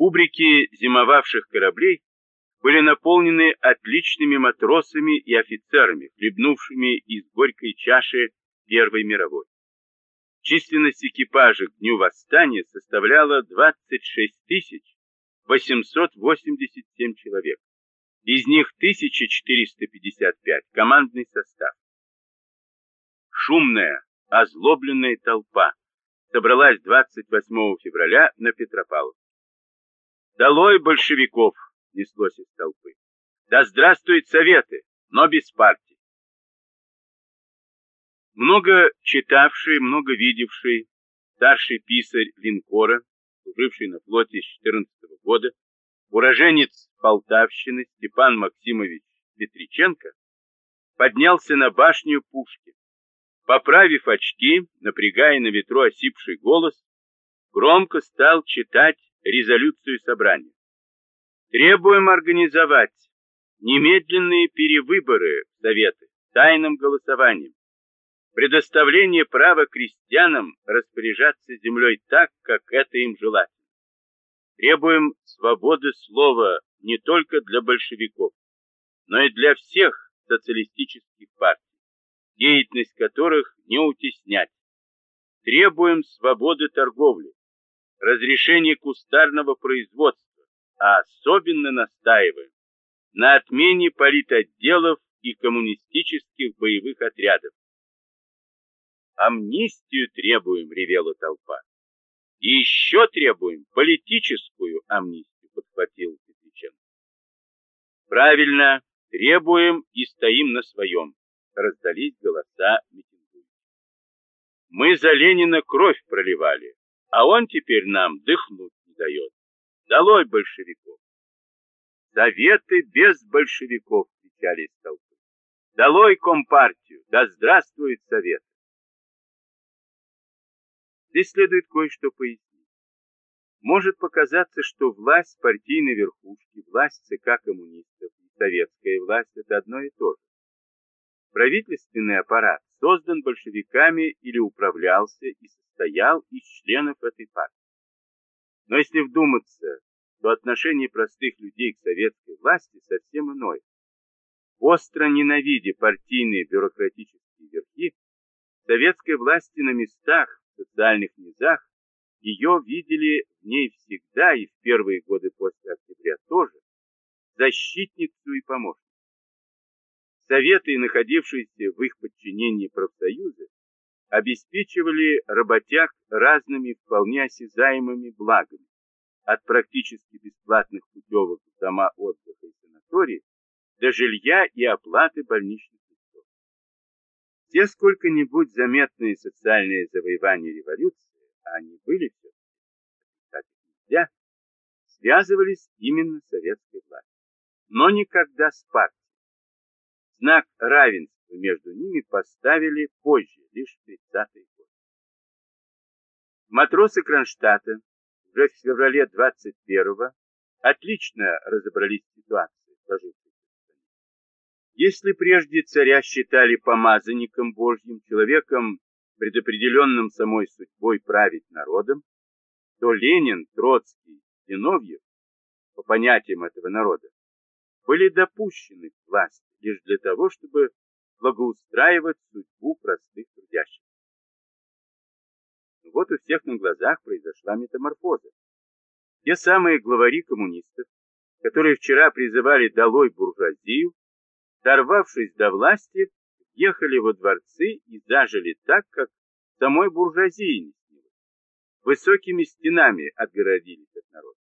Кубрики зимовавших кораблей были наполнены отличными матросами и офицерами, хлебнувшими из горькой чаши Первой мировой. Численность экипажа к дню восстания составляла 26 887 человек. Из них 1455 командный состав. Шумная, озлобленная толпа собралась 28 февраля на Петропавловск. «Долой большевиков!» — неслось из толпы. «Да здравствуют советы, но без партии!» Много читавший, много видевший старший писарь линкора, служивший на флоте с 14 -го года, уроженец Полтавщины Степан Максимович Петриченко, поднялся на башню пушки. Поправив очки, напрягая на ветру осипший голос, громко стал читать резолюцию собрания. Требуем организовать немедленные перевыборы в Советы тайным голосованием, предоставление права крестьянам распоряжаться землей так, как это им желательно. Требуем свободы слова не только для большевиков, но и для всех социалистических партий, деятельность которых не утеснять. Требуем свободы торговли, разрешения кустарного производства, а особенно настаиваем на отмене политотделов и коммунистических боевых отрядов. Амнистию требуем, ревела толпа. И еще требуем политическую амнистию, подхватил Петриченко. Правильно, требуем и стоим на своем, раздались голоса митингующих. Мы за Ленина кровь проливали, а он теперь нам дыхнуть не дает. Долой большевиков! Советы без большевиков, кричали из толпы. Долой компартию, да здравствует совет! Здесь следует кое-что пояснить. Может показаться, что власть партийной верхушки, власть ЦК коммунистов и советская власть – это одно и то же. Правительственный аппарат создан большевиками или управлялся и состоял из членов этой партии. Но если вдуматься, то отношение простых людей к советской власти совсем иное. Остро ненавидя партийные бюрократические верхи, советской власти на местах социальных низах, ее видели в ней всегда и в первые годы после октября тоже, защитницу и помощницу. Советы, находившиеся в их подчинении профсоюзы, обеспечивали работяг разными вполне осязаемыми благами, от практически бесплатных путевок в дома отдыха и санатории до жилья и оплаты больничных те сколько-нибудь заметные социальные завоевания революции, а они были все нельзя, связывались именно советской властью, но никогда с партией. Знак равенства между ними поставили позже, лишь в 30-е годы. Матросы Кронштадта уже в феврале 21-го отлично разобрались в ситуации, если прежде царя считали помазанником Божьим, человеком, предопределенным самой судьбой править народом, то Ленин, Троцкий, Зиновьев, по понятиям этого народа, были допущены к власти лишь для того, чтобы благоустраивать судьбу простых трудящих. Вот у всех на глазах произошла метаморфоза. Те самые главари коммунистов, которые вчера призывали долой буржуазию, дорвавшись до власти, ехали во дворцы и зажили так, как самой буржуазии не снилось. Высокими стенами отгородились от народа.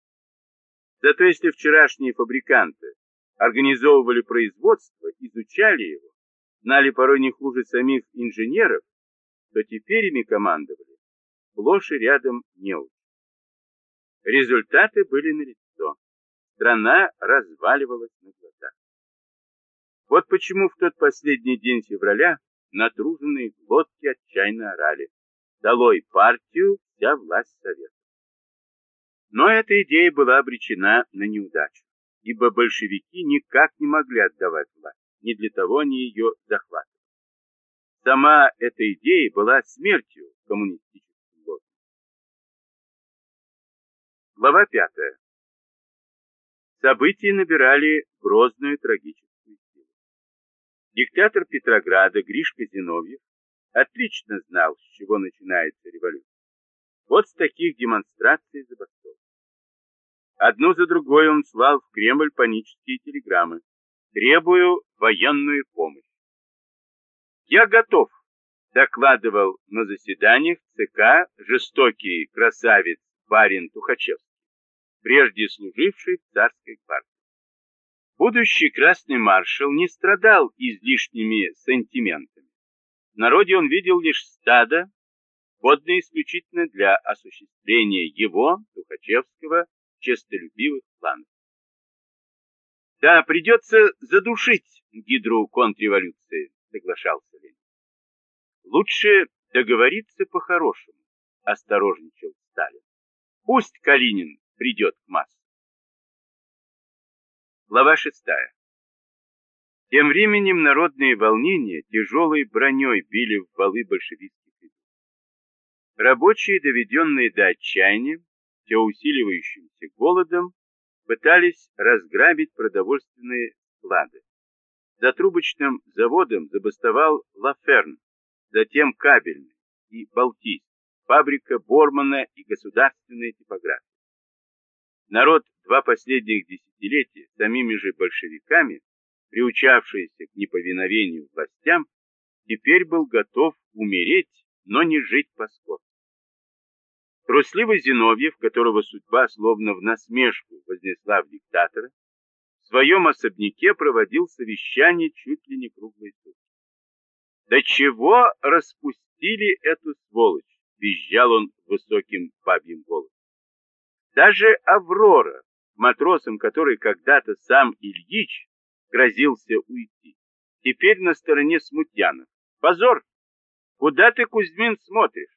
Зато если вчерашние фабриканты организовывали производство, изучали его, знали порой не хуже самих инженеров, то теперь ими командовали сплошь и рядом неучи. Результаты были налицо. Страна разваливалась на глазах. Вот почему в тот последний день февраля натруженные глотки отчаянно орали. Долой партию, вся власть совета. Но эта идея была обречена на неудачу, ибо большевики никак не могли отдавать власть, не для того они ее захватывали. Сама эта идея была смертью коммунистическим лозунгом. Глава пятая. События набирали грозную трагическую силу. Диктатор Петрограда Гришка Зиновьев отлично знал, с чего начинается революция. Вот с таких демонстраций забастовок. Одну за другой он слал в Кремль панические телеграммы. Требую военную помощь. Я готов, докладывал на заседаниях ЦК жестокий красавец барин Тухачевский, прежде служивший в царской гвардии. Будущий красный маршал не страдал излишними сантиментами. В народе он видел лишь стадо, годное исключительно для осуществления его, Тухачевского, честолюбивых планов. Да, придется задушить гидру контрреволюции, соглашался Ленин. Лучше договориться по-хорошему, осторожничал Сталин. Пусть Калинин придет к массам. Глава шестая. Тем временем народные волнения тяжелой броней били в валы большевистских рядов. Рабочие, доведенные до отчаяния, все усиливающимся голодом, пытались разграбить продовольственные склады. За трубочным заводом забастовал Лаферн, затем кабельный и Балтийский, фабрика Бормана и государственные типографии. Народ два последних десятилетия самими же большевиками, приучавшийся к неповиновению властям, теперь был готов умереть, но не жить по-скотски. Трусливый Зиновьев, которого судьба словно в насмешку вознесла в диктатора, в своем особняке проводил совещание чуть ли не круглые сутки. «До чего распустили эту сволочь?» — визжал он высоким бабьим голосом. Даже Аврора, матросом которой когда-то сам Ильич грозился уйти, теперь на стороне смутьянов. Позор! Куда ты, Кузьмин, смотришь?